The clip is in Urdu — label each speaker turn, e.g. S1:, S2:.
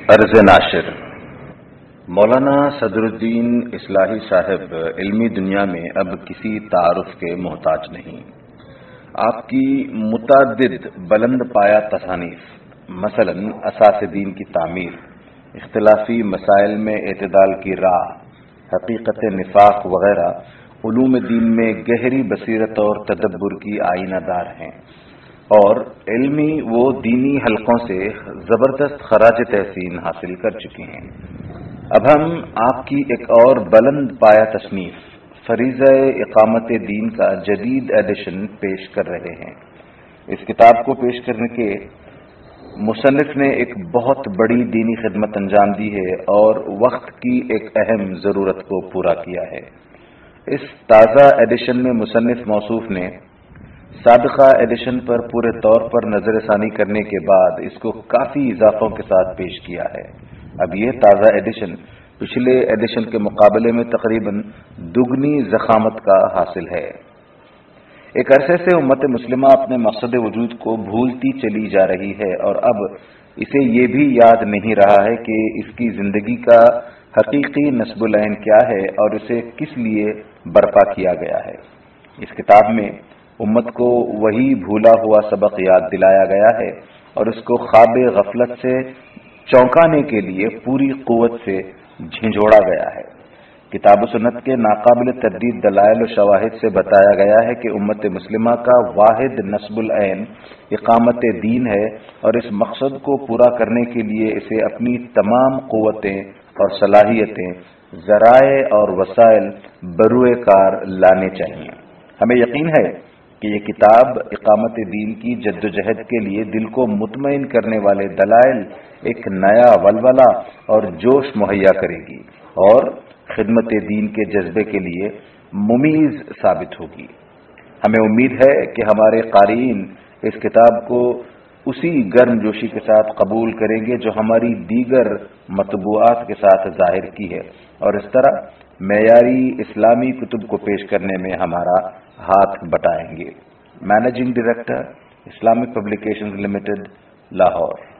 S1: عرض ناشر۔ مولانا صدر الدین اصلاحی صاحب، علمی دنیا میں اب کسی تعارف کے محتاج نہیں۔ آپ کی متعدد بلند پایا تصانیف، مثلا اساس دین کی تعمیر، اختلافی مسائل میں اعتدال کی راہ، حقیقت نفاق وغیرہ، علوم دین میں گہری بصیرت اور تدبر کی آئینہ دار ہیں۔ اور علمی وہ دینی حلقوں سے زبردست خراج تحسین حاصل کر چکے ہیں۔ اب ہم آپ کی ایک اور بلند پایا تصنیف فریض اقامت دین کا جدید ایڈیشن پیش کر رہے ہیں۔ اس کتاب کو پیش کرنے کے مصنف نے ایک بہت بڑی دینی خدمت انجام دی ہے اور وقت کی ایک اہم ضرورت کو پورا کیا ہے۔ اس تازہ ایڈیشن میں مصنف موصوف نے سابقہ ایڈیشن پر پورے طور پر نظر ثانی کرنے کے بعد اس کو کافی اضافوں کے ساتھ پیش کیا ہے۔ اب یہ تازہ ایڈیشن پچھلے ایڈیشن کے مقابلے میں تقریباً دگنی زخامت کا حاصل ہے۔ ایک عرصے سے امت مسلمہ اپنے مقصد وجود کو بھولتی چلی جا رہی ہے اور اب اسے یہ بھی یاد نہیں رہا ہے کہ اس کی زندگی کا حقیقی نصب العین کیا ہے اور اسے کس لیے برپا کیا گیا ہے۔ اس کتاب میں امت کو وہی بھولا ہوا سبق یاد دلایا گیا ہے اور اس کو خواب غفلت سے چونکانے کے لیے پوری قوت سے جھنجھوڑا گیا ہے۔ کتاب و سنت کے ناقابل تردید دلائل و شواہد سے بتایا گیا ہے کہ امت مسلمہ کا واحد نصب العین اقامت دین ہے اور اس مقصد کو پورا کرنے کے لیے اسے اپنی تمام قوتیں اور صلاحیتیں، ذرائع اور وسائل بروئے کار لانے چاہیے۔ ہمیں یقین ہے کہ یہ کتاب اقامت دین کی جد و جہد کے لیے دل کو مطمئن کرنے والے دلائل ایک نیا ولولہ اور جوش مہیا کرے گی اور خدمت دین کے جذبے کے لیے ممیز ثابت ہوگی۔ ہمیں امید ہے کہ ہمارے قارئین اس کتاب کو اسی گرم جوشی کے ساتھ قبول کریں گے جو ہماری دیگر مطبوعات کے ساتھ ظاہر کی ہے۔ اور اس طرح معیاری اسلامی کتب کو پیش کرنے میں ہمارا ہاتھ بٹائیں گے۔ Managing director Islamic publication limited Lahore.